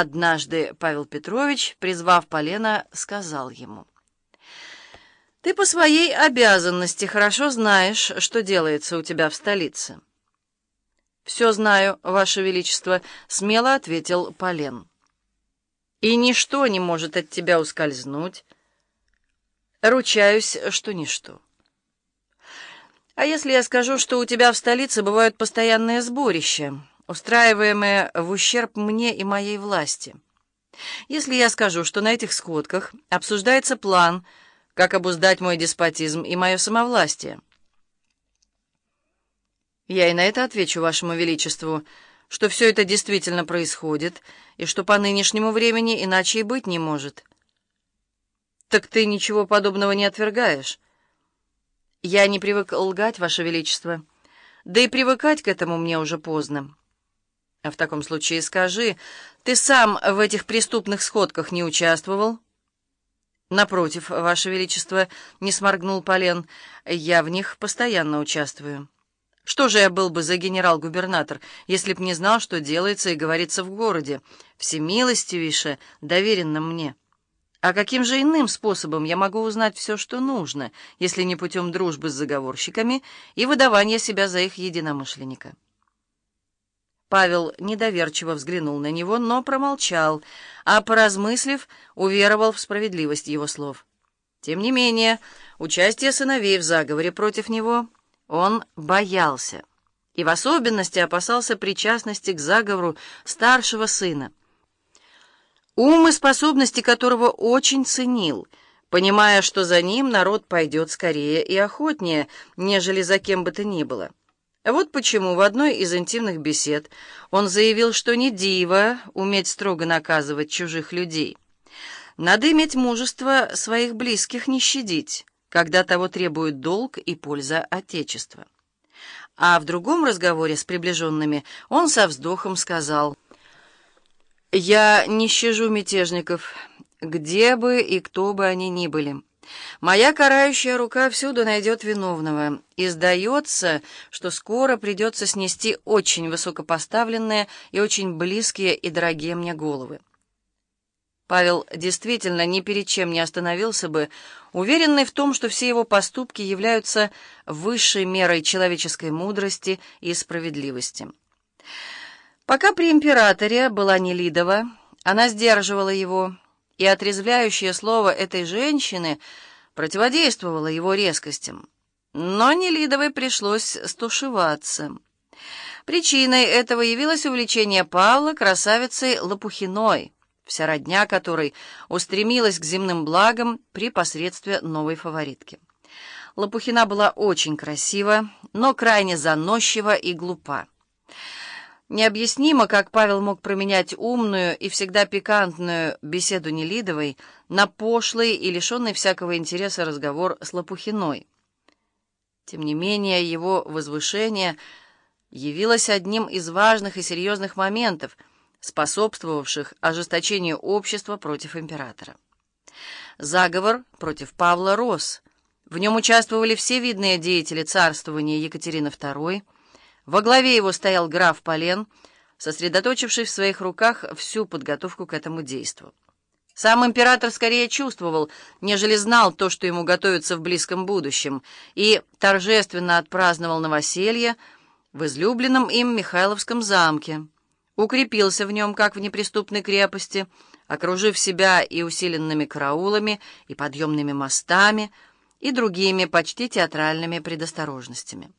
Однажды Павел Петрович, призвав Полена, сказал ему, «Ты по своей обязанности хорошо знаешь, что делается у тебя в столице». «Все знаю, Ваше Величество», — смело ответил Полен. «И ничто не может от тебя ускользнуть. Ручаюсь, что ничто». «А если я скажу, что у тебя в столице бывают постоянные сборища?» Устраиваемые в ущерб мне и моей власти. Если я скажу, что на этих сходках обсуждается план, как обуздать мой деспотизм и мое самовластие, я и на это отвечу Вашему Величеству, что все это действительно происходит, и что по нынешнему времени иначе и быть не может. Так ты ничего подобного не отвергаешь? Я не привык лгать, Ваше Величество, да и привыкать к этому мне уже поздно. А в таком случае скажи, ты сам в этих преступных сходках не участвовал? Напротив, Ваше Величество, не сморгнул Полен, я в них постоянно участвую. Что же я был бы за генерал-губернатор, если б не знал, что делается и говорится в городе, всемилостивейше, доверенном мне? А каким же иным способом я могу узнать все, что нужно, если не путем дружбы с заговорщиками и выдавания себя за их единомышленника?» Павел недоверчиво взглянул на него, но промолчал, а, поразмыслив, уверовал в справедливость его слов. Тем не менее, участие сыновей в заговоре против него он боялся, и в особенности опасался причастности к заговору старшего сына, ум и способности которого очень ценил, понимая, что за ним народ пойдет скорее и охотнее, нежели за кем бы то ни было. Вот почему в одной из интимных бесед он заявил, что не диво уметь строго наказывать чужих людей. Надо иметь мужество своих близких не щадить, когда того требует долг и польза Отечества. А в другом разговоре с приближенными он со вздохом сказал, «Я не щажу мятежников, где бы и кто бы они ни были». Моя карающая рука всюду найдет виновного, и сдается, что скоро придется снести очень высокопоставленные и очень близкие и дорогие мне головы. Павел действительно ни перед чем не остановился бы, уверенный в том, что все его поступки являются высшей мерой человеческой мудрости и справедливости. Пока при императоре была Нелидова, она сдерживала его, и отрезвляющее слово этой женщины противодействовало его резкостям. Но Нелидовой пришлось стушеваться. Причиной этого явилось увлечение Павла красавицей Лопухиной, вся родня которой устремилась к земным благам при посредстве новой фаворитки. Лопухина была очень красива, но крайне заносчива и глупа. Необъяснимо, как Павел мог променять умную и всегда пикантную беседу Нелидовой на пошлый и лишенный всякого интереса разговор с Лопухиной. Тем не менее, его возвышение явилось одним из важных и серьезных моментов, способствовавших ожесточению общества против императора. Заговор против Павла рос. В нем участвовали все видные деятели царствования Екатерины II, во главе его стоял граф Полен, сосредоточивший в своих руках всю подготовку к этому действу. Сам император скорее чувствовал, нежели знал то, что ему готовится в близком будущем, и торжественно отпраздновал новоселье в излюбленном им Михайловском замке. Укрепился в нем, как в неприступной крепости, окружив себя и усиленными караулами, и подъемными мостами, и другими почти театральными предосторожностями.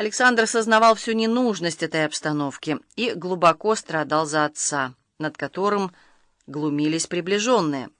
Александр сознавал всю ненужность этой обстановки и глубоко страдал за отца, над которым глумились приближенные.